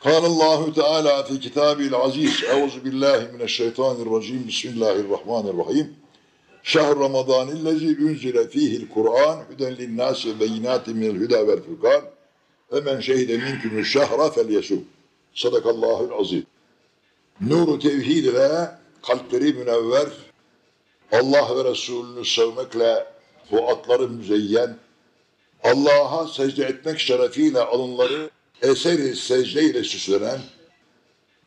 قال الله تعالى في كتابه العزيز أعوذ بالله من الشيطان الرجيم بسم الله الرحمن الرحيم شهر رمضان الذي أنزل فيه القرآن هدى للناس وبينات من الهدى والفرقان فمن شهد منكم الشهر فليسوم Sadakallahul azim. Nuru tevhid ile kalpleri münevver, Allah ve Resulünü sevmekle fuatları müzeyyen, Allah'a secde etmek şerefiyle alınları eseri secde ile süslenen,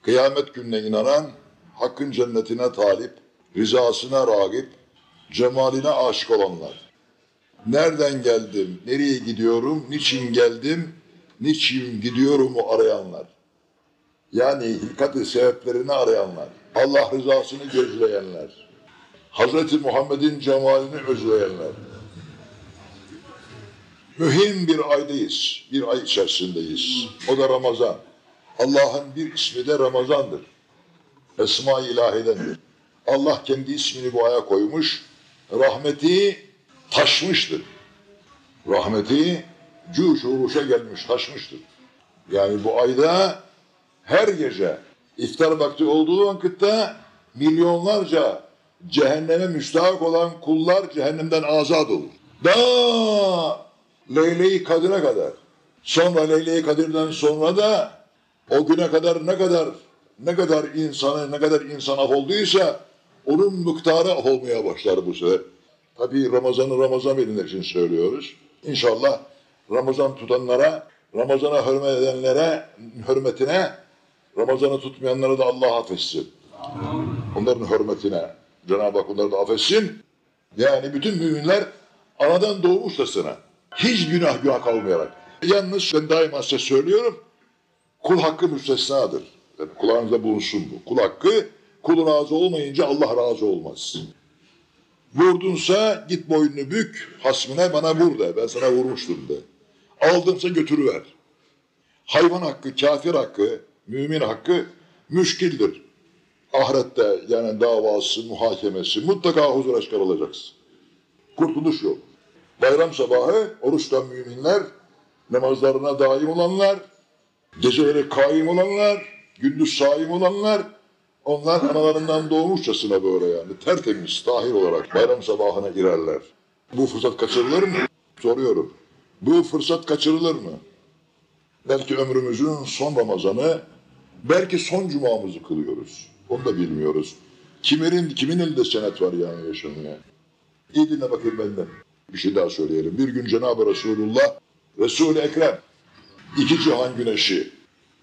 kıyamet gününe inanan, hakkın cennetine talip, rızasına ragip, cemaline aşık olanlar. Nereden geldim, nereye gidiyorum, niçin geldim, niçin gidiyorumu arayanlar. Yani hilkat sebeplerini arayanlar, Allah rızasını gözleyenler, Hazreti Muhammed'in cemalini özleyenler. Mühim bir aydayız, bir ay içerisindeyiz. O da Ramazan. Allah'ın bir ismi de Ramazan'dır. Esma-i ilahidendir. Allah kendi ismini bu aya koymuş, rahmeti taşmıştır. Rahmeti cuş uruşa gelmiş, taşmıştır. Yani bu ayda her gece iftar vakti olduğu vakitte milyonlarca cehenneme müstahak olan kullar cehennemden azat olur. Daha Leyle-i Kadir'e kadar. Sonra Leyle-i Kadir'den sonra da o güne kadar ne kadar ne kadar insanı ne kadar insan af olduysa onun miktarı af olmaya başlar bu sefer. Tabii Ramazan'ı Ramazan bilinir için söylüyoruz. İnşallah Ramazan tutanlara, Ramazan'a hürmet edenlere, hürmetine, Ramazan'ı tutmayanlara da Allah affetsin. Onların hürmetine Cenab-ı Hak onları da affetsin. Yani bütün müminler anadan doğmuşçasına hiç günah günah kalmayarak. Yalnız ben daima size söylüyorum, kul hakkı müstesnadır. Yani kulağınızda bulunsun bu. Kul hakkı, kulun razı olmayınca Allah razı olmaz. Vurdunsa git boynunu bük, hasmine bana vur de, ben sana vurmuştum de. Aldımsa götürüver. Hayvan hakkı, kafir hakkı, mümin hakkı müşkildir. Ahirette yani davası, muhakemesi mutlaka huzura çıkarılacaksın. Kurtuluş yok. Bayram sabahı oruçtan müminler, namazlarına daim olanlar, geceleri kaim olanlar, gündüz saim olanlar, onlar analarından doğmuşçasına böyle yani tertemiz, tahir olarak bayram sabahına girerler. Bu fırsat kaçırılır mı? Soruyorum. Bu fırsat kaçırılır mı? Belki ömrümüzün son Ramazanı, belki son cumamızı kılıyoruz. Onu da bilmiyoruz. Kimin, kimin elinde senet var yani yaşamaya? İyi dinle bakayım benden. Bir şey daha söyleyelim. Bir gün Cenab-ı Resulullah, Resul-i Ekrem, iki cihan güneşi,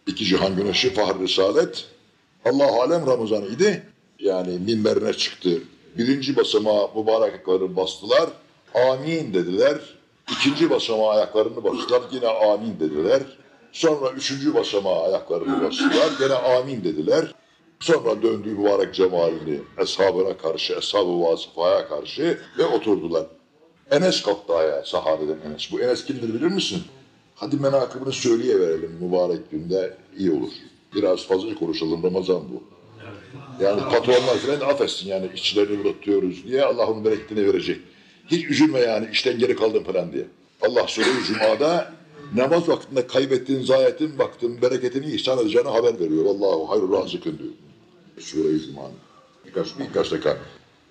iki cihan güneşi Fahri Risalet, Allah alem Ramazan idi. Yani minberine çıktı. Birinci basamağa mübarek ayaklarını bastılar. Amin dediler. İkinci basamağa ayaklarını bastılar. Yine amin dediler. Sonra üçüncü basamağa ayaklarını bastılar. Yine amin dediler. Sonra döndü mübarek cemalini eshabına karşı, eshab-ı vasıfaya karşı ve oturdular. Enes kalktı ayağa, sahabeden Enes. Bu Enes kimdir bilir misin? Hadi menakıbını söyleyiverelim mübarek günde iyi olur. Biraz fazla konuşalım Ramazan bu. Yani patronlar falan affetsin yani işçilerini bırakıyoruz diye Allah onun bereketini verecek. Hiç üzülme yani işten geri kaldım falan diye. Allah Sure-i Cuma'da namaz vaktinde kaybettiğin zayiatın baktın bereketini ihsan edeceğine haber veriyor. Allahu hayrul razıkın diyor. Sure-i Cuma'nın. Birkaç, birkaç dakika.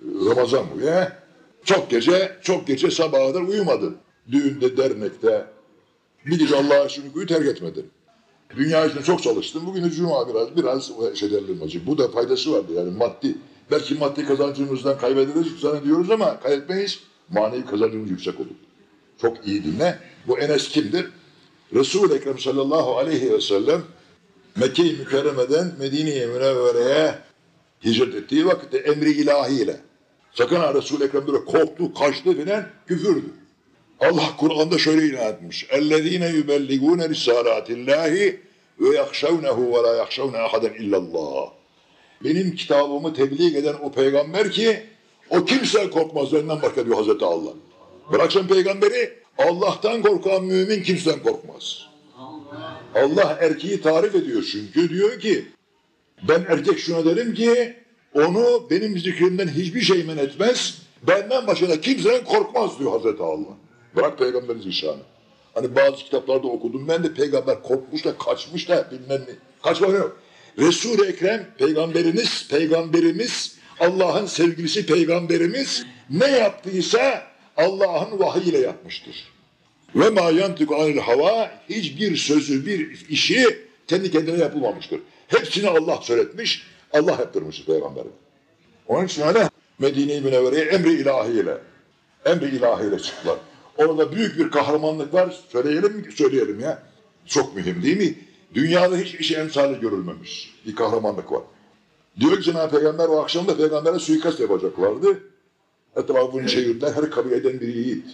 Ramazan bu ya. Çok gece, çok gece sabaha kadar uyumadın. Düğünde, dernekte. Bir gece Allah'a şükürü terk etmedin. Dünya için çok çalıştım. Bugün de cuma biraz biraz şey derler acı. Bu da faydası vardı yani maddi. Belki maddi kazancımızdan kaybederiz zannediyoruz ama kaybetmeyiz. Manevi kazancımız yüksek olur. Çok iyi dinle. Bu Enes kimdir? Resul-i Ekrem sallallahu aleyhi ve sellem Mekke-i Mükerreme'den Medine-i Münevvere'ye hicret ettiği vakitte emri ilahiyle. Sakın ha Resul-i Ekrem böyle korktu, kaçtı filan küfürdü. Allah Kur'an'da şöyle ilan etmiş. اَلَّذ۪ينَ يُبَلِّغُونَ رِسَالَاتِ اللّٰهِ وَيَخْشَوْنَهُ وَلَا يَخْشَوْنَ اَحَدًا اِلَّا اللّٰهِ Benim kitabımı tebliğ eden o peygamber ki o kimse korkmaz benden başka diyor Hazreti Allah. Bırak sen peygamberi Allah'tan korkan mümin kimseden korkmaz. Allah erkeği tarif ediyor çünkü diyor ki ben erkek şuna derim ki onu benim zikrimden hiçbir şey men etmez. Benden başka da kimseden korkmaz diyor Hazreti Allah. Bırak peygamberin zişanı. Hani bazı kitaplarda okudum ben de peygamber korkmuş da kaçmış da bilmem ne. Kaçma yok. Resul-i Ekrem peygamberimiz, peygamberimiz, Allah'ın sevgilisi peygamberimiz ne yaptıysa Allah'ın vahiyle yapmıştır. Ve ma yantiku anil hava hiçbir sözü, bir işi kendi kendine yapılmamıştır. Hepsini Allah söyletmiş, Allah yaptırmıştır peygamberi. Onun için öyle Medine-i Münevvere'ye emri ilahiyle, emri ilahiyle çıktılar. Orada büyük bir kahramanlık var. Söyleyelim mi? Söyleyelim ya. Çok mühim değil mi? Dünyada hiçbir şey emsali görülmemiş. Bir kahramanlık var. Diyor ki Cenab-ı Peygamber o akşam da peygambere suikast yapacaklardı. Etrafını çevirdiler. Her kabileden bir yiğit.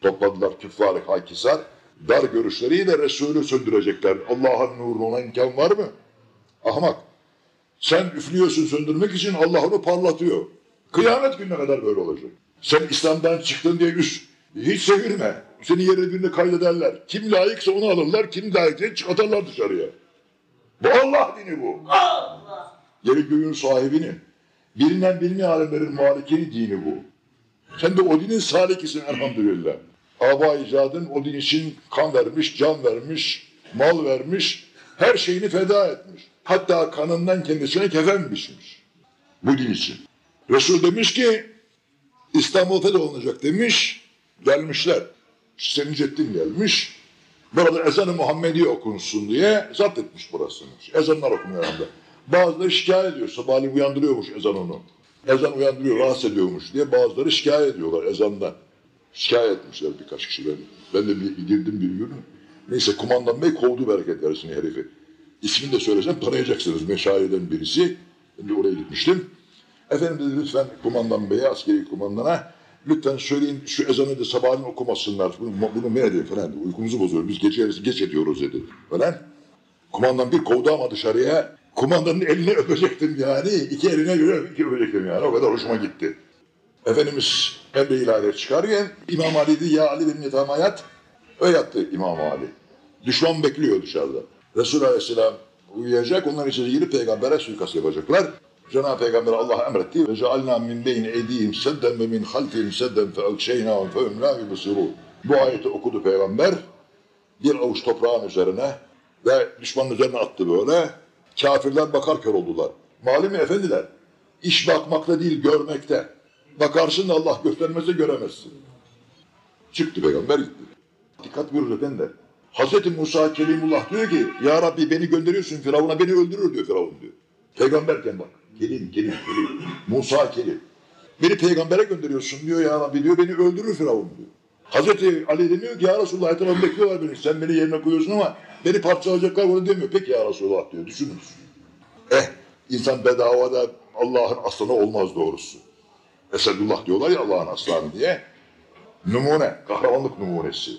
Topladılar küffar-ı hakisar. Dar görüşleriyle Resulü söndürecekler. Allah'ın nuruna imkan var mı? Ahmak. Sen üflüyorsun söndürmek için Allah onu parlatıyor. Kıyamet gününe kadar böyle olacak. Sen İslam'dan çıktın diye üst. Hiç sevinme. Seni yerine birine kaydederler. Kim layıksa onu alırlar, kim layıksa atarlar dışarıya. Bu Allah dini bu. Allah. Yeri göğün sahibinin. Bilinen bilmeyen alemlerin malikini dini bu. Sen de o dinin salikisin elhamdülillah. Aba icadın o din için kan vermiş, can vermiş, mal vermiş, her şeyini feda etmiş. Hatta kanından kendisine kefen biçmiş. Bu din için. Resul demiş ki İstanbul fetholunacak demiş. Gelmişler. Senicettin gelmiş. Burada ezan-ı Muhammedi okunsun diye zapt etmiş burasını. Ezanlar okunuyor anda. Bazıları şikayet ediyor. Sabahleyin uyandırıyormuş ezan onu. Ezan uyandırıyor, rahatsız ediyormuş diye bazıları şikayet ediyorlar ezandan. Şikayet etmişler birkaç kişi ben. Ben de bir, girdim bir gün. Neyse kumandan bey kovdu bereket versin herifi. İsmini de söylesem tanıyacaksınız. Meşayeden birisi. De oraya gitmiştim. Efendim dedi lütfen kumandan beye, askeri kumandana lütfen söyleyin şu ezanı da sabahleyin okumasınlar. Bunu, bunu men edin falan. Uykumuzu bozuyor. Biz gece yarısı geç ediyoruz dedi. Falan. Kumandan bir kovdu ama dışarıya. Kumandanın elini öpecektim yani. İki eline göre iki öpecektim yani. O kadar hoşuma gitti. Efendimiz emre ilahi çıkarken İmam Ali dedi ya Ali benim yatağıma yat. Öyle yattı İmam Ali. Düşman bekliyor dışarıda. Resulü Aleyhisselam uyuyacak. Onlar içeri girip peygambere suikast yapacaklar. Cenab-ı Peygamber Allah emretti. Ve cealna min beyni edihim sedden ve min halfihim sedden fe akşeynâhum fe yubsirûn. Bu ayeti okudu peygamber. Bir avuç toprağın üzerine ve düşmanın üzerine attı böyle. Kafirler bakar kör oldular. Malum efendiler, iş bakmakta değil görmekte. Bakarsın da Allah göstermezse göremezsin. Çıktı peygamber gitti. Dikkat buyurun efendiler. Hazreti Musa Kelimullah diyor ki Ya Rabbi beni gönderiyorsun Firavun'a beni öldürür diyor Firavun diyor. Peygamberken bak. Kelim, kelim, kelim. Musa kelim. Beni peygambere gönderiyorsun diyor ya Rabbi diyor beni öldürür Firavun diyor. Hazreti Ali demiyor ki ya Resulullah etrafımda bekliyorlar beni. Sen beni yerine koyuyorsun ama beni parçalayacaklar bunu demiyor. Peki ya Resulullah diyor. Düşününüz. Eh insan bedavada Allah'ın aslanı olmaz doğrusu. Esedullah diyorlar ya Allah'ın aslanı diye. Numune, kahramanlık numunesi.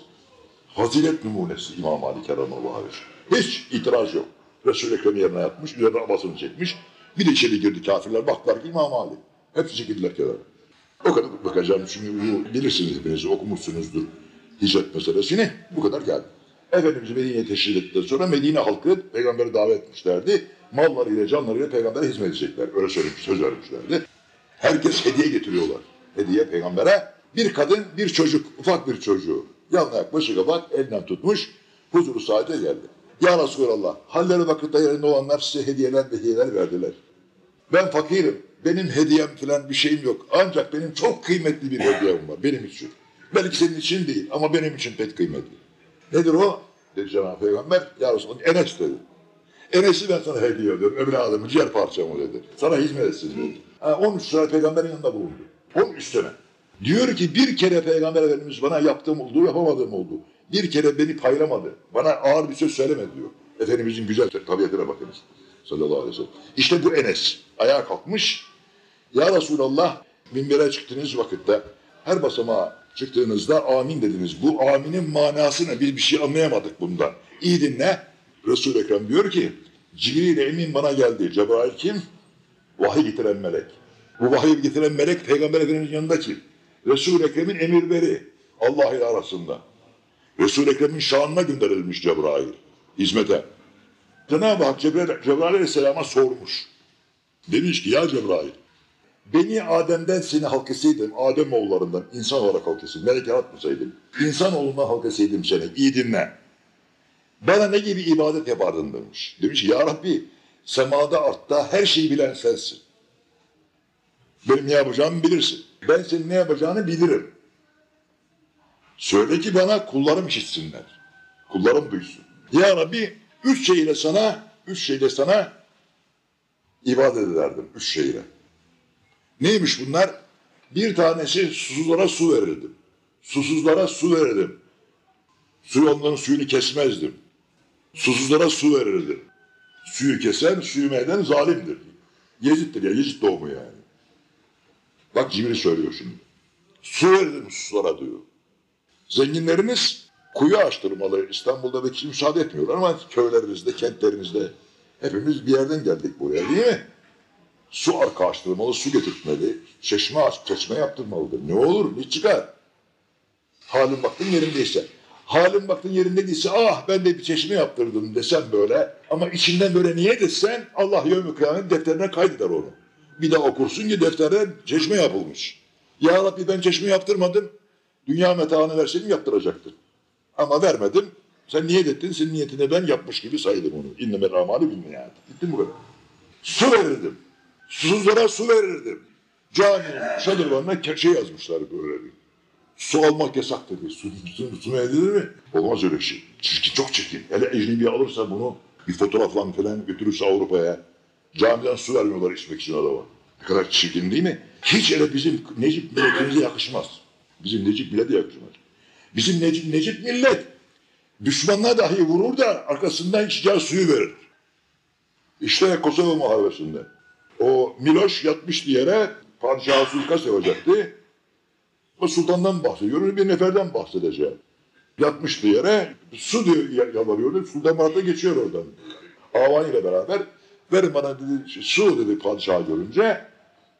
Fazilet numunesi İmam Ali Kerramallahu aleyhi. Hiç itiraz yok. Resul-i Ekrem yerine yatmış, üzerine abasını çekmiş. Bir de içeri girdi kafirler, baktılar ki İmam Ali. Hepsi çekildiler kenara. O kadar bakacağım çünkü bu bilirsiniz hepiniz okumuşsunuzdur hicret meselesini. Bu kadar geldi. Efendimiz Medine'ye teşhir ettikten sonra Medine halkı peygamberi davet etmişlerdi. Mallarıyla canlarıyla peygambere hizmet edecekler. Öyle söylemiş, söz vermişlerdi. Herkes hediye getiriyorlar. Hediye peygambere. Bir kadın, bir çocuk, ufak bir çocuğu. Yanına ayak, başı kapak, elinden tutmuş. Huzuru saate geldi. Ya Resulallah, halleri vakitte yerinde olanlar size hediyeler hediyeler verdiler. Ben fakirim. Benim hediyem falan bir şeyim yok. Ancak benim çok kıymetli bir hediyem var benim için. Belki senin için değil ama benim için pek kıymetli. Nedir o? Dedi Cenab-ı Peygamber. Ya Resulallah Enes dedi. Enes'i ben sana hediye ediyorum. Evladımı, ciğer parçamı dedi. Sana hizmet etsin dedi. Ha, 13 sene peygamberin yanında bulundu. 13 sene. Diyor ki bir kere peygamber efendimiz bana yaptığım oldu, yapamadığım oldu. Bir kere beni paylamadı. Bana ağır bir söz söylemedi diyor. Efendimizin güzel tabiatına bakınız. Sallallahu aleyhi ve sellem. İşte bu Enes. Ayağa kalkmış. Ya Resulallah minbere çıktığınız vakitte her basamağa çıktığınızda amin dediniz. Bu aminin manasını biz bir şey anlayamadık bundan. İyi dinle. Resul-i Ekrem diyor ki Cibril emin bana geldi. Cebrail kim? Vahiy getiren melek. Bu vahiy getiren melek Peygamber Efendimiz'in yanında kim? Resul-i Ekrem'in emirleri Allah ile arasında. Resul-i Ekrem'in şanına gönderilmiş Cebrail. Hizmete. Cenab-ı Hak Cebrail, Cebrail Aleyhisselam'a sormuş. Demiş ki ya Cebrail Beni Adem'den seni halk etseydim, Adem oğullarından insan olarak halk etseydim, melek yaratmasaydım, insan oğlundan halk etseydim seni, iyi dinle. Bana ne gibi ibadet yapardın demiş. Demiş ki, Ya Rabbi, semada artta her şeyi bilen sensin. Benim ne yapacağımı bilirsin. Ben senin ne yapacağını bilirim. Söyle ki bana kullarım işitsinler. Kullarım duysun. Ya Rabbi üç şeyle sana, üç şeyle sana ibadet ederdim. Üç şeyle. Neymiş bunlar? Bir tanesi susuzlara su verirdim. Susuzlara su verirdim. Su onların suyunu kesmezdim. Susuzlara su verirdim. Suyu kesen, suyu meyden zalimdir. Yezid'dir ya, Yezid doğumu yani. Bak Cibril söylüyor şimdi. Su verirdim susuzlara diyor. Zenginlerimiz kuyu açtırmalı. İstanbul'da belki müsaade etmiyorlar ama köylerinizde, kentlerinizde hepimiz bir yerden geldik buraya değil mi? Su arka açtırmalı, su getirtmeli, çeşme aç, çeşme yaptırmalıdır. Ne olur, ne çıkar? Halin baktın yerindeyse. Halin baktın yerinde değilse, ah ben de bir çeşme yaptırdım desen böyle. Ama içinden böyle niye desen, Allah yevmi kıyamet defterine kaydeder onu. Bir de okursun ki defterde çeşme yapılmış. Ya Rabbi ben çeşme yaptırmadım. Dünya metaını verseydim yaptıracaktın. Ama vermedim. Sen niyet ettin, senin niyetine ben yapmış gibi saydım onu. İnnemel amali bilmeyat. Bitti mi bu kadar? Su verirdim. Susuzlara su verirdim. Caminin şadırvanına şey yazmışlar böyle. Su almak yasak dedi. Su, su, su ne edilir mi? Olmaz öyle şey. Çirkin, çok çirkin. Hele ecnebi alırsa bunu bir fotoğraflan falan götürürse Avrupa'ya. Camiden su vermiyorlar içmek için adama. Ne kadar çirkin değil mi? Hiç hele bizim Necip milletimize yakışmaz. Bizim Necip millete yakışmaz. Bizim Necip, Necip millet düşmanına dahi vurur da arkasından içeceği suyu verir. İşte Kosova Muharebesi'nde. O Miloş yatmıştı yere padişahı suikast yapacaktı. O sultandan bahsediyor, bir neferden bahsedeceğim. Yatmıştı yere, su diyor, yalvarıyordu, Sultan Murat da geçiyor oradan. Avan ile beraber, verin bana dedi, su dedi padişah görünce,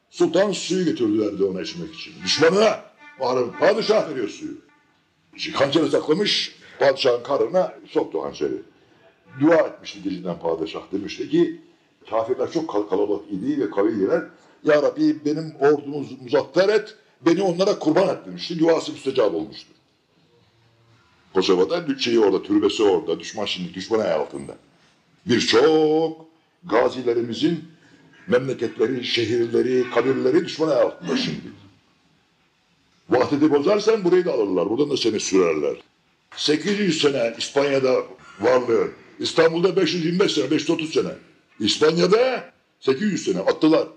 sultan suyu götürdülerdi ona içmek için. Düşmanına, muharebe, padişah veriyor suyu. Hançeri saklamış, padişahın karnına soktu hançeri. Dua etmişti geceden padişah, demişti ki, kafirler çok kal kalabalık idi ve kaviydiler. Ya Rabbi benim ordumuzu muzaffer et, beni onlara kurban et demişti. Duası müstecab olmuştu. Kosova'da şeyi orada, türbesi orada, düşman şimdi düşman ayağı altında. Birçok gazilerimizin memleketleri, şehirleri, kabirleri düşman ayağı altında şimdi. Vahdeti bozarsan burayı da alırlar, buradan da seni sürerler. 800 sene İspanya'da varlığı, İstanbul'da 525 sene, 530 sene. İspanya'da 800 sene attılar.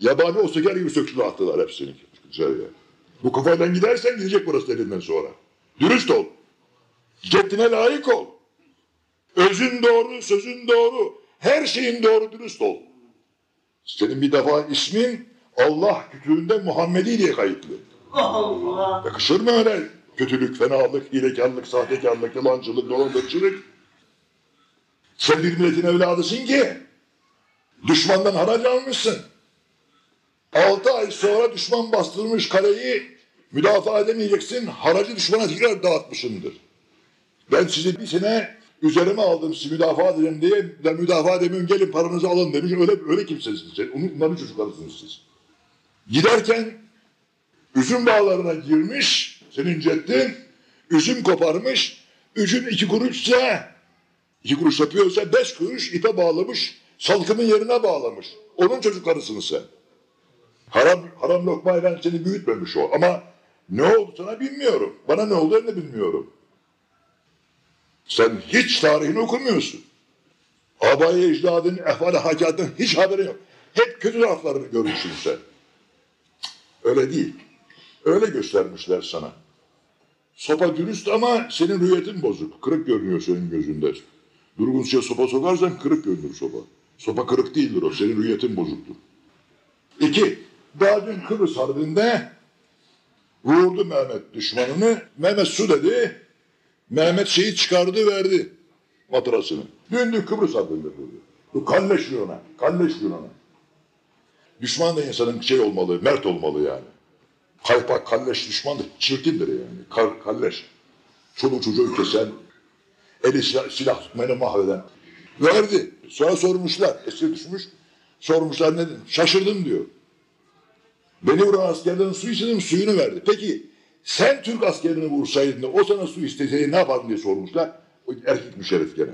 Yabani o seker gibi söktüler attılar hepsini dışarıya. Bu kafayla gidersen gidecek burası elinden sonra. Dürüst ol. Ceddine layık ol. Özün doğru, sözün doğru. Her şeyin doğru, dürüst ol. Senin bir defa ismin Allah kütüğünde Muhammedi diye kayıtlı. Allah. Yakışır mı öyle kötülük, fenalık, hilekarlık, sahtekarlık, yalancılık, dolandırıcılık? Sen bir milletin evladısın ki düşmandan haraç almışsın. Altı ay sonra düşman bastırmış kaleyi müdafaa edemeyeceksin. Haracı düşmana tekrar dağıtmışındır. Ben sizi bir sene üzerime aldım sizi müdafaa edelim diye. Ben müdafaa edemiyorum gelin paranızı alın demiş. Öyle, öyle kimsesiniz. Onun, onların çocuklarısınız siz. Giderken üzüm bağlarına girmiş senin ceddin. Üzüm koparmış. Üzüm iki kuruşsa iki kuruş yapıyorsa beş kuruş ipe bağlamış. Salkımın yerine bağlamış. Onun çocuklarısın sen. Haram, haram lokmayla seni büyütmemiş o. Ama ne oldu sana bilmiyorum. Bana ne oldu ne bilmiyorum. Sen hiç tarihini okumuyorsun. Abayı ecdadın, efali hakikatın hiç haberin yok. Hep kötü taraflarını görmüşsün sen. Öyle değil. Öyle göstermişler sana. Sopa dürüst ama senin rüyetin bozuk. Kırık görünüyor senin gözünde. Durgunca sopa sokarsan kırık görünür sopa. Sopa kırık değildir o. Senin rüyetin bozuktur. İki, daha dün Kıbrıs Harbi'nde vurdu Mehmet düşmanını. Mehmet su dedi. Mehmet şeyi çıkardı verdi matrasını. Dün dün Kıbrıs Harbi'nde vurdu. Bu kalleş Yunan'a. Kalleş Yunan'a. Düşman da insanın şey olmalı, mert olmalı yani. Kaypak, kalleş düşman da çirkindir yani. Kar, kalleş. Çoluk çocuğu kesen, eli silah, silah tutmayla mahveden. Verdi. Sonra sormuşlar. Esir düşmüş. Sormuşlar ne dedi? Şaşırdım diyor. Beni vuran askerlerin su istedim suyunu verdi. Peki sen Türk askerini vursaydın da o sana su isteseydi ne yapardın diye sormuşlar. O erkekmiş herif gene.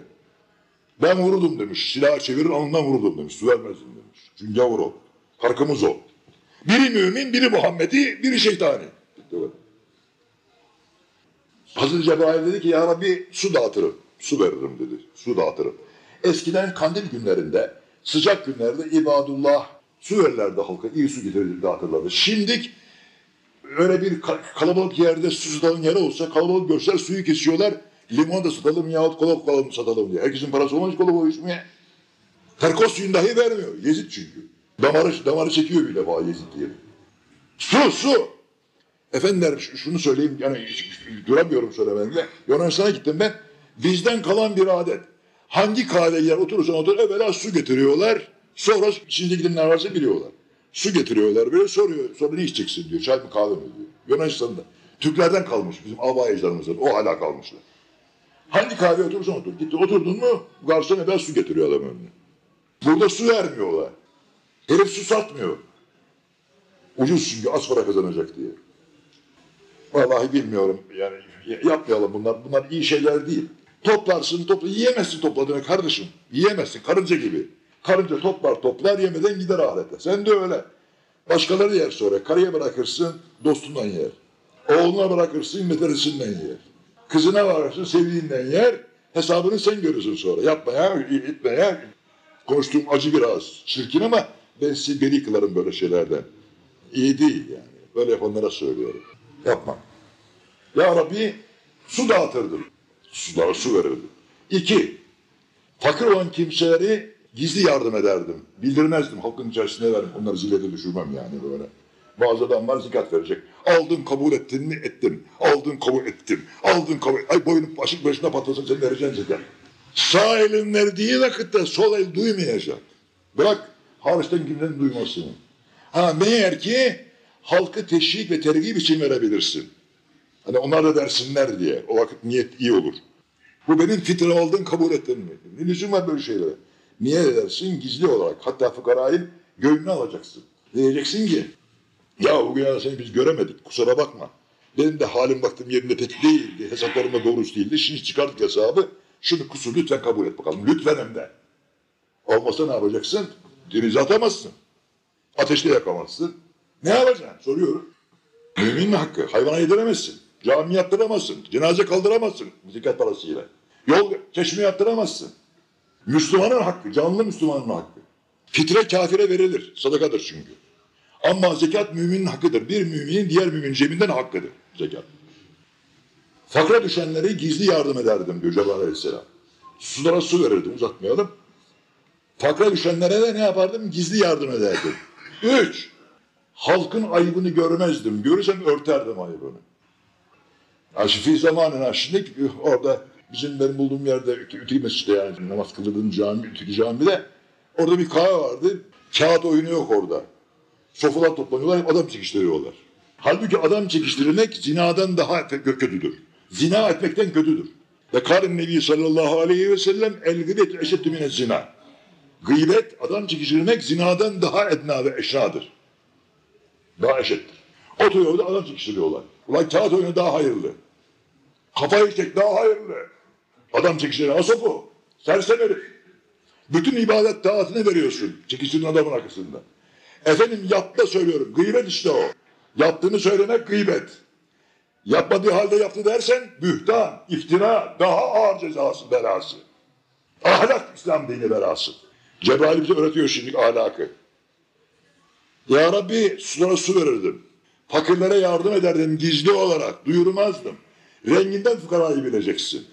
Ben vururdum demiş. Silah çevirir alnından vururdum demiş. Su vermezdim demiş. Çünkü gavur o. Farkımız o. Biri mümin, biri Muhammedi, biri şeytani. Hazreti Cebrail dedi ki ya Rabbi su dağıtırım. Su veririm dedi. Su dağıtırım. Eskiden kandil günlerinde, sıcak günlerde ibadullah su verirlerdi halka. iyi su getirirdi dağıtırlardı. Şimdik öyle bir ka- kalabalık yerde su satalım yeri olsa kalabalık görseler suyu kesiyorlar. Limon da satalım yahut kola kola satalım diye. Herkesin parası olmaz kola kola içmeye. Terkos suyunu dahi vermiyor. Yezid çünkü. Damarı, damarı çekiyor bir defa Yezid diye. Su su. Efendiler şunu söyleyeyim yani duramıyorum söylememle. Yunanistan'a gittim ben. Bizden kalan bir adet. Hangi kahve yer oturursan otur evvela su getiriyorlar. Sonra içinde gidenler varsa biliyorlar. Su getiriyorlar böyle soruyor. Sonra ne içeceksin diyor. Çay mı kahve mi diyor. Yunanistan'da. Türklerden kalmış bizim abayıcılarımızdan. O hala kalmışlar. Hangi kahve oturursan otur. Gitti oturdun mu garson evvel su getiriyor adam önüne. Burada su vermiyorlar. Herif su satmıyor. Ucuz çünkü az para kazanacak diye. Vallahi bilmiyorum yani yapmayalım bunlar. Bunlar iyi şeyler değil. Toplarsın topla yiyemezsin topladığını kardeşim. Yiyemezsin karınca gibi. Karınca toplar toplar yemeden gider ahirete. Sen de öyle. Başkaları yer sonra. Karıya bırakırsın dostundan yer. Oğluna bırakırsın metresinden yer. Kızına bırakırsın sevdiğinden yer. Hesabını sen görürsün sonra. Yapma ya, itme ya. Konuştuğum acı biraz. Çirkin ama ben sizi beri kılarım böyle şeylerden. İyi değil yani. Böyle yapanlara söylüyorum. Yapma. Ya Rabbi su dağıtırdım. Sulara su verirdim. İki, fakir olan kimseleri gizli yardım ederdim. Bildirmezdim. Halkın içerisine verdim. Onları zillete düşürmem yani böyle. Bazı adamlar zikat verecek. Aldın kabul ettin mi? Ettim. Aldın kabul ettim. Aldın kabul Ay boynun başık başına patlasın sen vereceksin zikat. Sağ elin verdiği vakitte sol el duymayacak. Bırak hariçten kimsenin duymasını. Ha meğer ki halkı teşvik ve tergib için verebilirsin. Hani onlar da dersinler diye. O vakit niyet iyi olur. Bu benim fitre aldığın kabul ettin mi? Ne lüzum var böyle şeylere? Niye edersin? Gizli olarak. Hatta fukarayın gönlünü alacaksın. Diyeceksin ki ya bugün seni biz göremedik kusura bakma. Benim de halim baktım yerinde pek değildi. Hesaplarım da doğrusu değildi. Şimdi çıkardık hesabı. Şunu kusur lütfen kabul et bakalım. Lütfen hem de. Olmasa ne yapacaksın? Denize atamazsın. Ateşte yakamazsın. Ne yapacaksın? Soruyorum. Müminin hakkı. Hayvana yediremezsin. Cami yaptıramazsın. Cenaze kaldıramazsın. Zikat parasıyla. Yol çeşme yaptıramazsın. Müslümanın hakkı. Canlı Müslümanın hakkı. Fitre kafire verilir. Sadakadır çünkü. Ama zekat müminin hakkıdır. Bir müminin diğer müminin cebinden hakkıdır zekat. Fakra düşenlere gizli yardım ederdim diyor Cebrail Aleyhisselam. Sulara su verirdim uzatmayalım. Fakra düşenlere de ne yapardım? Gizli yardım ederdim. Üç, halkın ayıbını görmezdim. Görürsem örterdim ayıbını. Aşifi zamanına şimdi orada bizim benim bulduğum yerde Üt- Ütü Mescid'de yani namaz kıldığım cami, Ütü camide orada bir kahve vardı. Kağıt oyunu yok orada. Sofralar toplanıyorlar, hep adam çekiştiriyorlar. Halbuki adam çekiştirmek zinadan daha kötüdür. Zina etmekten kötüdür. Ve kârin Nebi sallallahu aleyhi ve sellem el gıybet eşeddü mine zina. Gıybet, adam çekiştirmek zinadan daha edna ve eşradır. Daha eşittir. Oturuyor orada adam çekiştiriyorlar. Ulan kağıt oyunu daha hayırlı. Kafayı çek daha hayırlı. Adam. Nasıl bu? Sersem herif. Bütün ibadet dağıtını veriyorsun. Çekiştirin adamın arkasında. Efendim yapma söylüyorum. Gıybet işte o. Yaptığını söylemek gıybet. Yapmadığı halde yaptı dersen bühtan, iftira, daha ağır cezası, belası. Ahlak İslam dini belası. Cebrail bize öğretiyor şimdi ahlakı. Ya Rabbi sulara su verirdim. Fakirlere yardım ederdim gizli olarak, duyurmazdım. Renginden fukarayı bileceksin.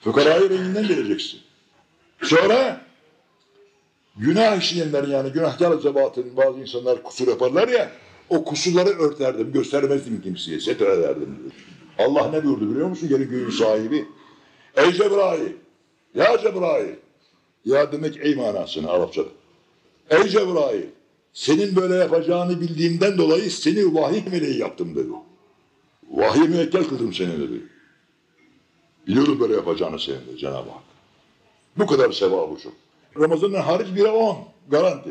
Fukarayı renginden bileceksin. Sonra günah işleyenlerin yani günahkar zebatın bazı insanlar kusur yaparlar ya o kusurları örterdim, göstermezdim kimseye, setrederdim. diyor. Allah ne buyurdu biliyor musun? Yeri göğün sahibi. Ey Cebrail, ya Cebrail. Ya demek ey manasını Arapçada. Ey Cebrail, senin böyle yapacağını bildiğimden dolayı seni vahiy meleği yaptım dedi. Vahiy müekkel kıldım seni dedi. Biliyorum böyle yapacağını senin dedi Cenab-ı Hak. Bu kadar sevabı çok. Ramazan'ın hariç bire on. Garanti.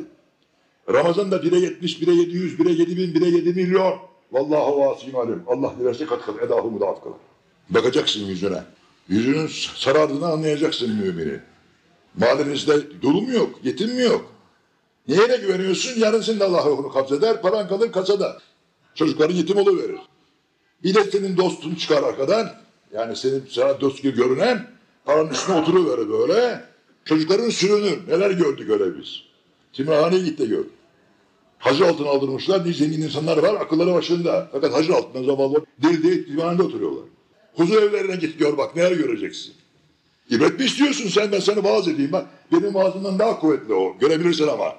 Ramazan'da 1'e 70, 1'e 700, 1'e 7000, 1'e 7 milyon. Vallahu vasim alim. Allah dilerse kat kat edahu mudaf kılar. Bakacaksın yüzüne. Yüzünün sarardığını anlayacaksın mümini. Malinizde dolu mu yok, yetim mi yok? Neyine güveniyorsun? Yarın senin de Allah onu kabzeder, paran kalır kasada. Çocukların yetim oluverir. Bir de senin dostun çıkar arkadan. Yani senin sana dost gibi görünen paranın üstüne oturuverir böyle. Çocukların sürünür. Neler gördük öyle biz. Timrahane'ye git de gör. Hacı altına aldırmışlar. Ne zengin insanlar var akılları başında. Fakat hacı altında zavallı deli deli timrahanede oturuyorlar. Huzur evlerine git gör bak neler göreceksin. İbret mi istiyorsun sen ben sana vaaz edeyim bak. Benim vaazımdan daha kuvvetli o. Görebilirsin ama.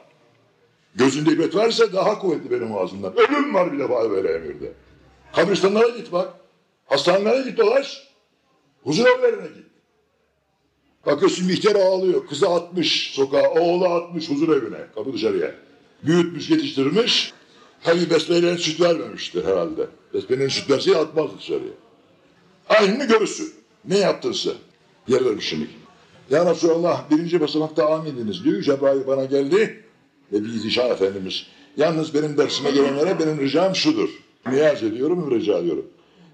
Gözünde ibret varsa daha kuvvetli benim ağzımdan. Ölüm var bir defa böyle emirde. Kabristanlara git bak. Hastanelere git dolaş. Huzur evlerine git. Bakıyorsun Bihter ağlıyor. Kızı atmış sokağa, oğlu atmış huzur evine, kapı dışarıya. Büyütmüş, yetiştirmiş. Tabi besmeleyen süt vermemiştir herhalde. Besmeleyen süt verseydi atmaz dışarıya. Aynını görürsün. Ne yaptınsa. Yer vermiş şimdi. Ya Resulallah birinci basamakta amindiniz diyor. Cebrail bana geldi ve bir zişan Efendimiz. Yalnız benim dersime gelenlere benim ricam şudur. Niyaz ediyorum rica ediyorum.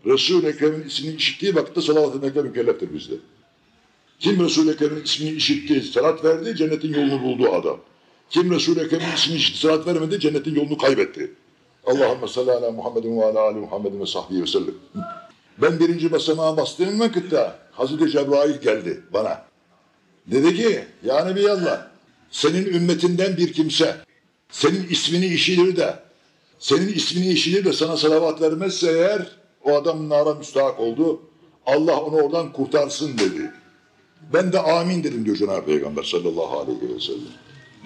Resul-i Ekrem'in ismini işittiği vakitte salavat etmekle mükelleftir bizde. Kim Resul-i Ekrem'in ismini işitti, salat verdi, cennetin yolunu buldu adam. Kim Resul-i Ekrem'in ismini işitti, salat vermedi, cennetin yolunu kaybetti. Allahümme salli ala Muhammedin ve ala Ali Muhammedin ve sahbihi ve sellem. Ben birinci basamağa bastığım vakitte Hazreti Cebrail geldi bana. Dedi ki, ya Nebiyallah, senin ümmetinden bir kimse, senin ismini işitir de, senin ismini işitir de sana salavat vermezse eğer, o adam nara müstahak oldu. Allah onu oradan kurtarsın dedi. Ben de amin dedim diyor Cenab-ı Peygamber sallallahu aleyhi ve sellem.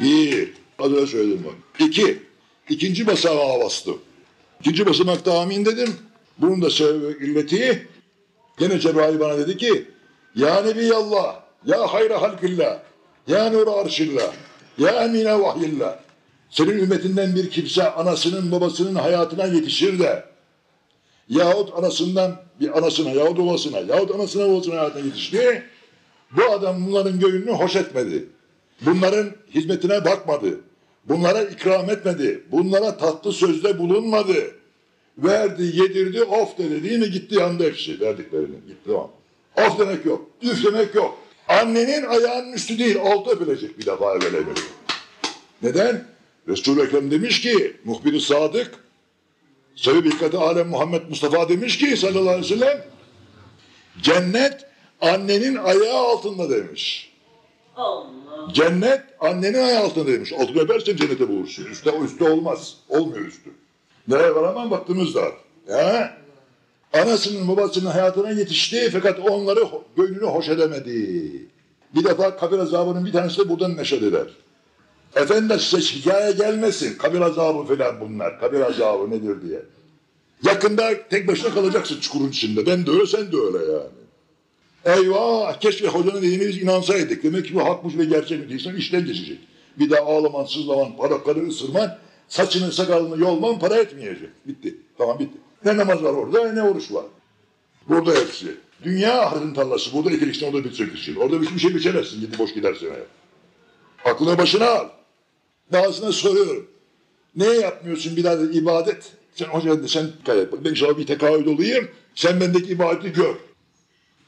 Bir, az önce söyledim bak. İki, ikinci basamağa bastım. İkinci basamakta amin dedim. Bunun da sebebi illeti, gene Cebrail bana dedi ki, Ya Nebiyallah, Ya hayra halkillah, Ya nur arşillah, Ya emine vahyillah. Senin ümmetinden bir kimse anasının babasının hayatına yetişir de, yahut anasından bir anasına yahut babasına yahut anasına babasına hayatına yetişti. Bu adam bunların gönlünü hoş etmedi. Bunların hizmetine bakmadı. Bunlara ikram etmedi. Bunlara tatlı sözde bulunmadı. Verdi, yedirdi, of dedi değil mi? Gitti yandı hepsi verdiklerini. Gitti tamam. Of demek yok. Üf demek yok. Annenin ayağının üstü değil, altı öpülecek bir defa evvel. Neden? Resul-i Ekrem demiş ki, muhbir-i sadık, Sebebi hikati alem Muhammed Mustafa demiş ki sallallahu aleyhi ve sellem, cennet annenin ayağı altında demiş. Allah. Cennet annenin ayağı altında demiş. Altını öpersen cennete bulursun. Üstte, üstte olmaz. Olmuyor üstü. Nereye varamam baktığımız var. Ya? Anasının babasının hayatına yetişti fakat onları gönlünü hoş edemedi. Bir defa kabir azabının bir tanesi de buradan neşet eder. Efendim size hikaye gelmesin. Kabir azabı falan bunlar. Kabir azabı nedir diye. Yakında tek başına kalacaksın çukurun içinde. Ben de öyle sen de öyle yani. Eyvah keşke hocanın dediğine biz inansaydık. Demek ki bu hakmış ve gerçek mi değilsen işten geçecek. Bir daha ağlaman, sızlaman, parakları ısırman, saçını sakalını yolman para etmeyecek. Bitti. Tamam bitti. Ne namaz var orada ne oruç var. Burada hepsi. Dünya ahiretin tarlası. Burada ekiliksin orada biteceksin. Orada hiçbir şey biçemezsin. Gidip boş gidersin. Aklını başına al. Bazısına soruyorum. Ne yapmıyorsun bir daha da ibadet? Sen hoca sen bak ben inşallah bir tekahüt olayım. Sen bendeki ibadeti gör.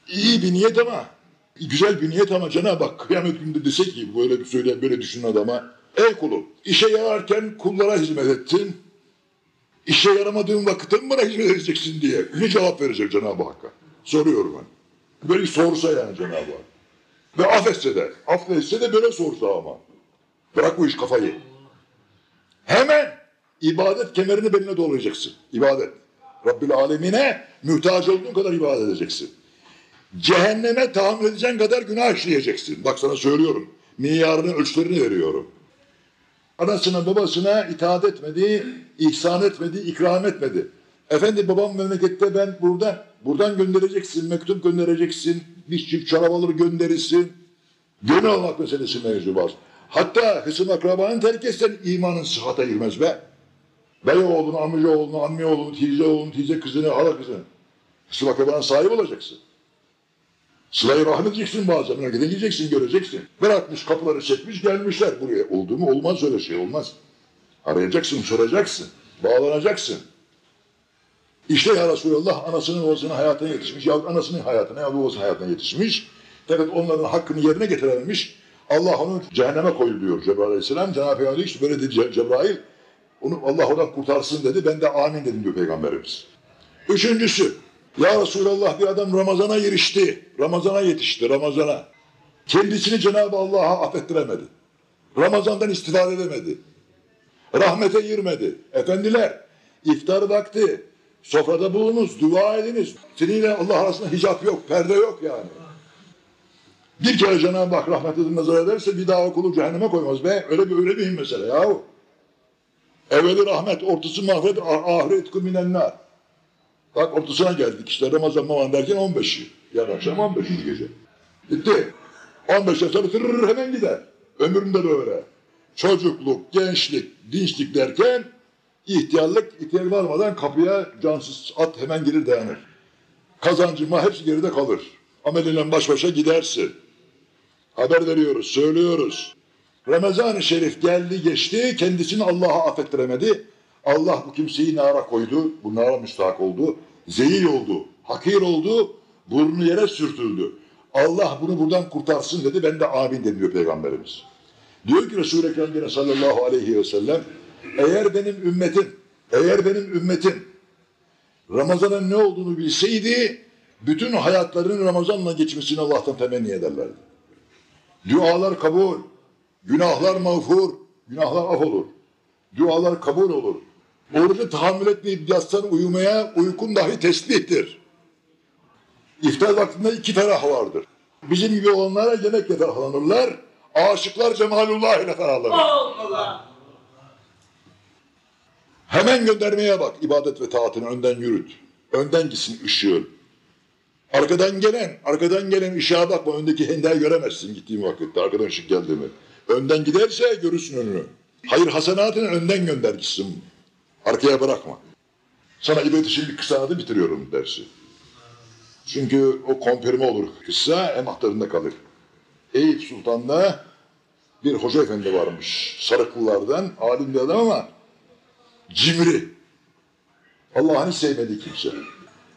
İyi bir niyet ama güzel bir niyet ama Cenab-ı Hak kıyamet gününde dese ki böyle bir söyleyen böyle düşünen adama ey kulum işe yararken kullara hizmet ettin. İşe yaramadığın vakitte mi bana hizmet edeceksin diye ne cevap verecek Cenab-ı Hakk'a? Soruyorum ben. Böyle sorsa yani Cenab-ı Hak. Ve affetse de. Affetse de böyle sorsa ama. Bırak bu iş kafayı. Hemen ibadet kemerini beline dolayacaksın. İbadet. Rabbil alemine mühtaç olduğun kadar ibadet edeceksin. Cehenneme tahammül edeceğin kadar günah işleyeceksin. Bak sana söylüyorum. Miyarını, ölçülerini veriyorum. Anasına babasına itaat etmedi, ihsan etmedi, ikram etmedi. Efendi babam memlekette ben burada, buradan göndereceksin, mektup göndereceksin, bir çift çorap alır gönderirsin. Gönül almak meselesi mevzu var. Hatta hısım akrabanı terk etsen imanın sıhhata girmez be. Bey oğlunu, amca oğlunu, ammi oğlunu, teyze oğlunu, teyze kızını, hala kızını. Hısım akrabanın sahip olacaksın. Sıla-i rahmet edeceksin bazen. Ona gideceksin, göreceksin. Bırakmış kapıları çekmiş gelmişler buraya. Oldu mu? Olmaz öyle şey olmaz. Arayacaksın, soracaksın, bağlanacaksın. İşte ya Resulallah anasının babasının hayatına yetişmiş, ya anasının hayatına ya babasının hayatına yetişmiş. Fakat onların hakkını yerine getirememiş. Allah onu cehenneme koydu diyor Cebrail Aleyhisselam. Cenab-ı Peygamber diyor işte böyle dedi Ce- Cebrail. Onu Allah oradan kurtarsın dedi. Ben de amin dedim diyor Peygamberimiz. Üçüncüsü, ya Resulallah bir adam Ramazan'a girişti. Ramazan'a yetişti, Ramazan'a. Kendisini Cenab-ı Allah'a affettiremedi. Ramazan'dan istifade edemedi. Rahmete girmedi. Efendiler, iftar vakti, sofrada bulunuz, dua ediniz. Seninle Allah arasında hicap yok, perde yok yani. Bir kere Cenab-ı Hak rahmetine nazar ederse bir daha okulu cehenneme koymaz be. Öyle bir öyle bir mesele yahu. Evveli rahmet, ortası mahvet, ah- ahiret minennar. Bak ortasına geldik işte Ramazan maman derken 15'i. Yarın akşam 15'i gece. Bitti. 15'ten sonra tırrrr hemen gider. Ömründe de öyle. Çocukluk, gençlik, dinçlik derken ihtiyarlık, ihtiyar varmadan kapıya cansız at hemen gelir dayanır. Kazancıma hepsi geride kalır. Ameliyle baş başa gidersin. Haber veriyoruz, söylüyoruz. Ramazan-ı Şerif geldi geçti, kendisini Allah'a affettiremedi. Allah bu kimseyi nara koydu, bu nara müstahak oldu. Zehir oldu, hakir oldu, burnu yere sürtüldü. Allah bunu buradan kurtarsın dedi, ben de amin dedim diyor Peygamberimiz. Diyor ki Resul-i Ekrem sallallahu aleyhi ve sellem, eğer benim ümmetim, eğer benim ümmetim Ramazan'ın ne olduğunu bilseydi, bütün hayatlarının Ramazan'la geçmesini Allah'tan temenni ederlerdi. Dualar kabul, günahlar mağfur, günahlar af olur. Dualar kabul olur. Orucu tahammül etmeyip yatsan uyumaya uykun dahi tesbihtir. İftar vaktinde iki ferah vardır. Bizim gibi olanlara yemekle ferahlanırlar. Aşıklar cemalullah ile ferahlanır. Allah. Hemen göndermeye bak. ibadet ve taatını önden yürüt. Önden gitsin ışığın. Arkadan gelen, arkadan gelen ışığa bakma. Öndeki hendeyi göremezsin gittiğin vakitte. Arkadan ışık geldi mi? Önden giderse görürsün önünü. Hayır hasenatını önden gönder gitsin. Arkaya bırakma. Sana ibadet için bir kısa adı bitiriyorum dersi. Çünkü o komprime olur kısa hem aktarında kalır. Eyüp Sultan'da bir hoca efendi varmış. Sarıklılardan, alim bir adam ama cimri. Allah'ın hiç sevmediği kimse.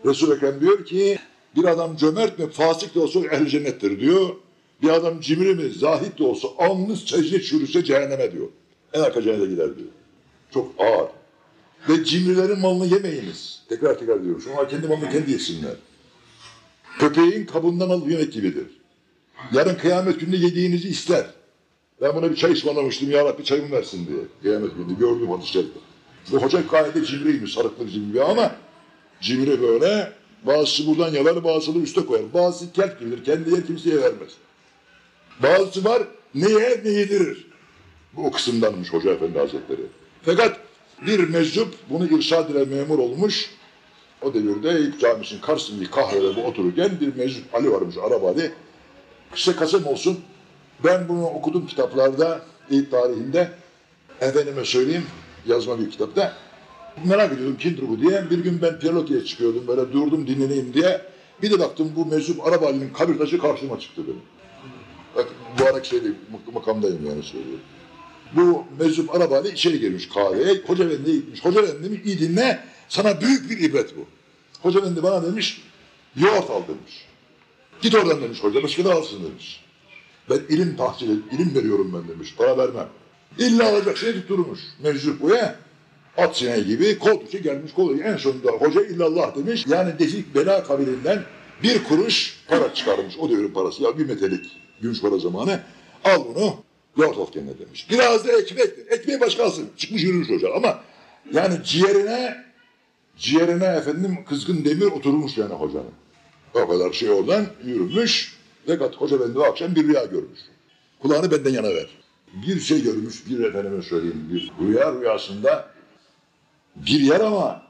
Resul-i Ekrem diyor ki bir adam cömert mi fasık da olsa ehl cennettir diyor. Bir adam cimri mi zahit de olsa alnı secde çürüse cehenneme diyor. En arka cehenneme gider diyor. Çok ağır. Ve cimrilerin malını yemeyiniz. Tekrar tekrar diyorum. Şunlar kendi malını kendi yesinler. Köpeğin kabından al yemek gibidir. Yarın kıyamet gününde yediğinizi ister. Ben buna bir çay ısmarlamıştım ya Rabbi çayımı versin diye. Kıyamet gününde gördüm şerifte. Bu hoca gayet cimriymiş, sarıklı cimri ama cimri böyle bazısı buradan yalar, bazısı da üste koyar. Bazısı kelp gelir, kendi yer kimseye vermez. Bazısı var ne yer ne yedirir. Bu o kısımdanmış Hoca Efendi Hazretleri. Fakat bir meczup bunu irşad ile memur olmuş. O devirde Eyüp Camisi'nin karşısında bir kahvede bu otururken bir meczup Ali varmış Arap Ali. İşte kasem olsun ben bunu okudum kitaplarda Eyüp tarihinde. Efendime söyleyeyim yazma bir kitapta. Merak ediyordum kimdir bu diye. Bir gün ben Pierlotti'ye çıkıyordum böyle durdum dinleneyim diye. Bir de baktım bu meczup Arap Ali'nin kabir taşı karşıma çıktı benim. Bak ara şeyde mak- makamdayım yani söylüyorum. Bu meczup Arap Ali içeri girmiş kahveye. Hoca Efendi'ye gitmiş. Hoca Efendi demiş iyi dinle sana büyük bir ibret bu. Hoca Efendi bana demiş yoğurt al demiş. Git oradan demiş hoca başka da alsın demiş. Ben ilim tahsil ed- ilim veriyorum ben demiş. Para vermem. İlla alacak şey tutturmuş. Meczup bu ya. At sineği gibi kol tuşu gelmiş kol. En sonunda hoca illallah demiş. Yani defik bela kabilinden bir kuruş para çıkarmış. O devrin parası ya bir metelik gümüş para zamanı. Al bunu yoğurt al kendine demiş. Biraz da ekmek. Ekmeği başka. Çıkmış yürümüş hoca ama yani ciğerine ciğerine efendim kızgın demir oturmuş yani hocanın. O kadar şey oradan yürümüş. Fakat hoca bende akşam bir rüya görmüş. Kulağını benden yana ver. Bir şey görmüş, bir efendime söyleyeyim, bir rüya rüyasında bir yer ama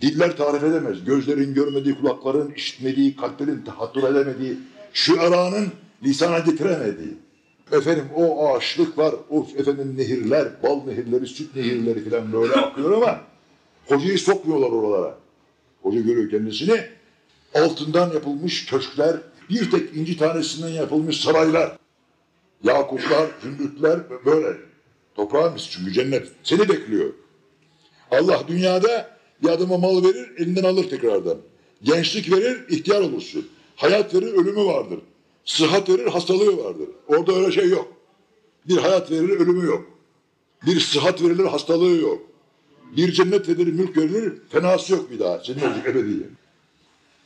diller tarif edemez. Gözlerin görmediği, kulakların işitmediği, kalplerin tahattür edemediği, şu aranın lisana getiremediği. Efendim o ağaçlık var, o efendim nehirler, bal nehirleri, süt nehirleri falan böyle akıyor ama hocayı sokmuyorlar oralara. Hoca görüyor kendisini. Altından yapılmış köşkler, bir tek inci tanesinden yapılmış saraylar. Yakutlar, zümrütler böyle. Toprağımız çünkü cennet. Seni bekliyor. Allah dünyada bir mal verir, elinden alır tekrardan. Gençlik verir, ihtiyar olursun. Hayat verir, ölümü vardır. Sıhhat verir, hastalığı vardır. Orada öyle şey yok. Bir hayat verilir, ölümü yok. Bir sıhhat verilir, hastalığı yok. Bir cennet verilir, mülk verilir, fenası yok bir daha. Senin olacak ebediyen.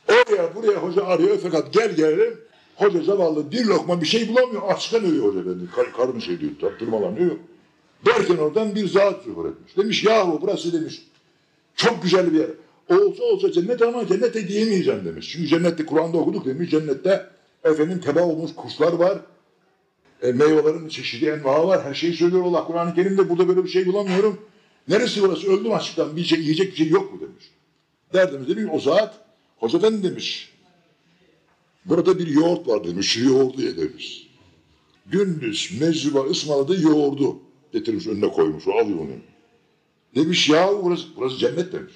Oraya buraya hoca arıyor fakat gel gelelim. Hoca zavallı bir lokma bir şey bulamıyor. Açlıktan ölüyor hoca benim. Kar, karnı şey diyor, tırmalanıyor. Derken oradan bir zat zuhur etmiş. Demiş yahu burası demiş. Çok güzel bir yer. Olsa olsa cennet ama cennete diyemeyeceğim demiş. Çünkü cennette Kur'an'da okuduk demiş. Cennette efendim teba olmuş kuşlar var. E, meyvelerin çeşidi enva var. Her şeyi söylüyor Allah Kur'an-ı Kerim'de. Burada böyle bir şey bulamıyorum. Neresi burası? Öldüm açlıktan. Bir şey yiyecek bir şey yok mu demiş. Derdimiz demiş o zat hocadan demiş. Burada bir yoğurt var demiş. Şu yoğurdu ye demiş. Gündüz meczuba ısmarladı yoğurdu getirmiş önüne koymuş. O alıyor onu. Demiş ya burası, burası cennet demiş.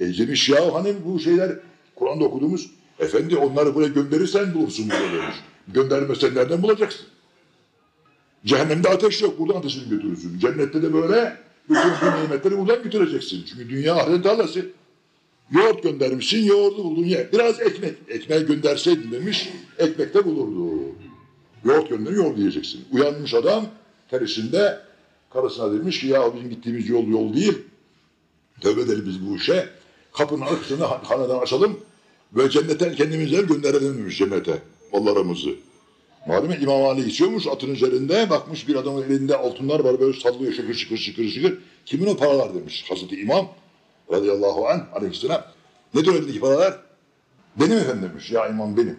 E demiş ya hani bu şeyler Kur'an'da okuduğumuz efendi onları buraya gönderirsen bulursun burada demiş. Göndermesen nereden bulacaksın? Cehennemde ateş yok. Buradan ateşini götürürsün. Cennette de böyle bütün bu nimetleri buradan götüreceksin. Çünkü dünya ahiret tarlası. Yoğurt göndermişsin, yoğurdu buldun ye. Biraz ekmek. Ekmeği gönderseydin demiş, ekmek de bulurdu. Yoğurt gönder, yoğurt diyeceksin. Uyanmış adam terisinde karısına demiş ki ya bizim gittiğimiz yol yol değil. Tövbe edelim biz bu işe. Kapının arkasını hanedan açalım ve cennetten kendimize gönderelim demiş cennete mallarımızı. Malum İmam Ali geçiyormuş atın üzerinde bakmış bir adamın elinde altınlar var böyle sallıyor şıkır şıkır şıkır şıkır. Kimin o paralar demiş Hazreti İmam radıyallahu anh aleyhisselam. Nedir öndeki paralar? Benim efendim demiş ya imam benim.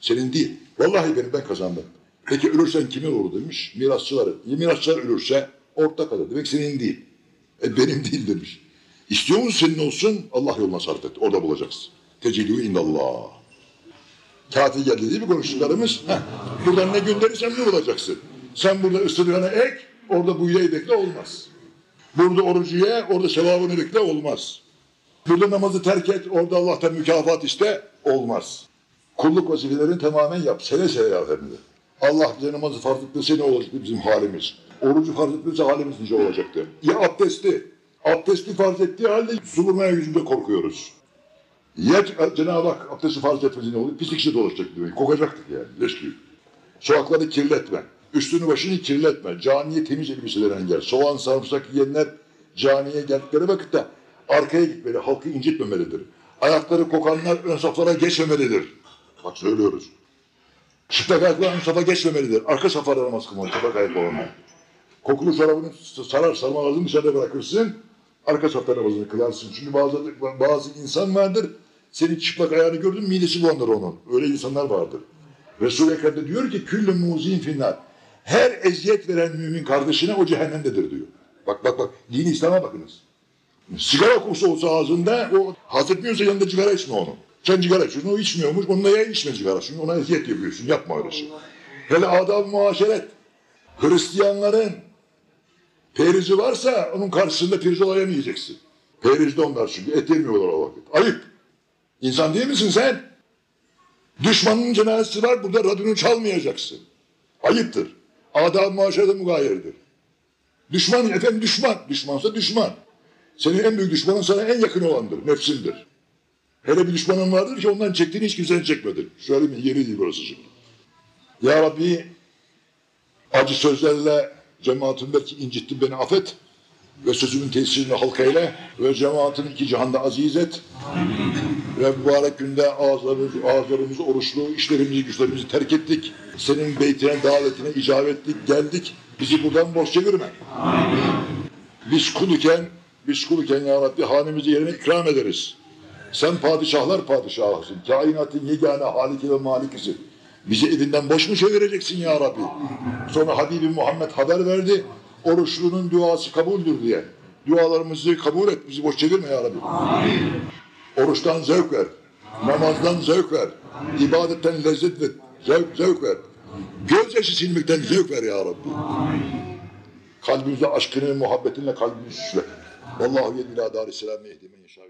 Senin değil. Vallahi benim ben kazandım. Peki ölürsen kimin olur demiş. Mirasçıları. Ya mirasçılar ölürse ortak kalır. Demek senin değil. E benim değil demiş. İstiyor musun senin olsun? Allah yoluna sarf et. Orada bulacaksın. Tecellü indallah. Kafir geldi değil mi konuştuklarımız? Heh. Buradan ne gönderirsen ne bulacaksın? Sen burada ısırığını ek, orada buğdayı bekle olmaz. Burada orucu ye, orada sevabını bekle olmaz. Burada namazı terk et, orada Allah'tan mükafat iste olmaz. Kulluk vazifelerini tamamen yap, seve seve yap hem de. Allah bize namazı farz etmese ne olacaktı bizim halimiz? Orucu farz etmese halimiz nice olacaktı? Ya abdesti. Abdesti farz ettiği halde su yüzünde korkuyoruz. Ya Cenab-ı Hak abdesti farz etmesi ne olur? Pislik içinde dolaşacak demek. Kokacaktık yani. Leş gibi. Sokakları kirletme. Üstünü başını kirletme. Camiye temiz elbiselerini gel. Soğan sarımsak yiyenler camiye geldikleri vakitte arkaya gitmeli. Halkı incitmemelidir. Ayakları kokanlar ön saflara geçmemelidir. Bak söylüyoruz. Çıplak ayaklı ön geçmemelidir. Arka saflara namaz kılmalı çıplak ayaklı olanlar. Kokulu çorabını sarar sarmalazını dışarıda bırakırsın. Arka safta namazını kılarsın. Çünkü bazı, bazı insan vardır. Senin çıplak ayağını gördün midesi bulanır onun. Öyle insanlar vardır. Resul-i Ekrem de diyor ki küllü muzin finnar. Her eziyet veren mümin kardeşine o cehennemdedir diyor. Bak bak bak. Dini İslam'a bakınız. Sigara kokusu olsa ağzında o haz etmiyorsa yanında sigara içme onu. Sen sigara içiyorsun o içmiyormuş. Onunla ya içme sigara. Çünkü ona eziyet yapıyorsun. Yapma öyle şey. Hele adab muaşeret. Hristiyanların perizi varsa onun karşısında pirzola yemeyeceksin. Perizde onlar çünkü. Et yemiyorlar o vakit. Ayıp. İnsan değil misin sen? Düşmanın cenazesi var burada radyonu çalmayacaksın. Ayıptır. Adab muaşerede mugayirdir. Düşman efendim düşman. Düşmansa düşman. Senin en büyük düşmanın sana en yakın olandır. Nefsindir. Hele bir düşmanın vardır ki ondan çektiğini hiç kimsenin çekmedi. Şöyle bir yeri değil burası şimdi. Ya Rabbi acı sözlerle cemaatin belki incittin beni affet ve sözümün tesirini halka eyle ve cemaatin iki cihanda aziz et. Amin. Ve mübarek günde ağızlarımız, ağızlarımızı oruçlu, işlerimizi, güçlerimizi terk ettik. Senin beytine, davetine icap ettik, geldik. Bizi buradan boş çevirme. Amin. Biz kul iken, biz kul iken ya Rabbi hanemizi yerine ikram ederiz. Sen padişahlar padişahısın. Kainatın yegane haliki ve malikisin. Bizi evinden boş mu çevireceksin ya Rabbi? Sonra Habibi Muhammed haber verdi. Oruçlunun duası kabuldür diye. Dualarımızı kabul et. Bizi boş çevirme ya Rabbi. Amin. Oruçtan zevk ver. Namazdan zevk ver. İbadetten lezzet ver. Zevk, zevk ver. Gözyaşı silmekten zevk ver ya Rabbi. Kalbimize aşkını, muhabbetinle kalbimizi süsle. Vallahu yedilâ dâri selâm mehdi men yeşâ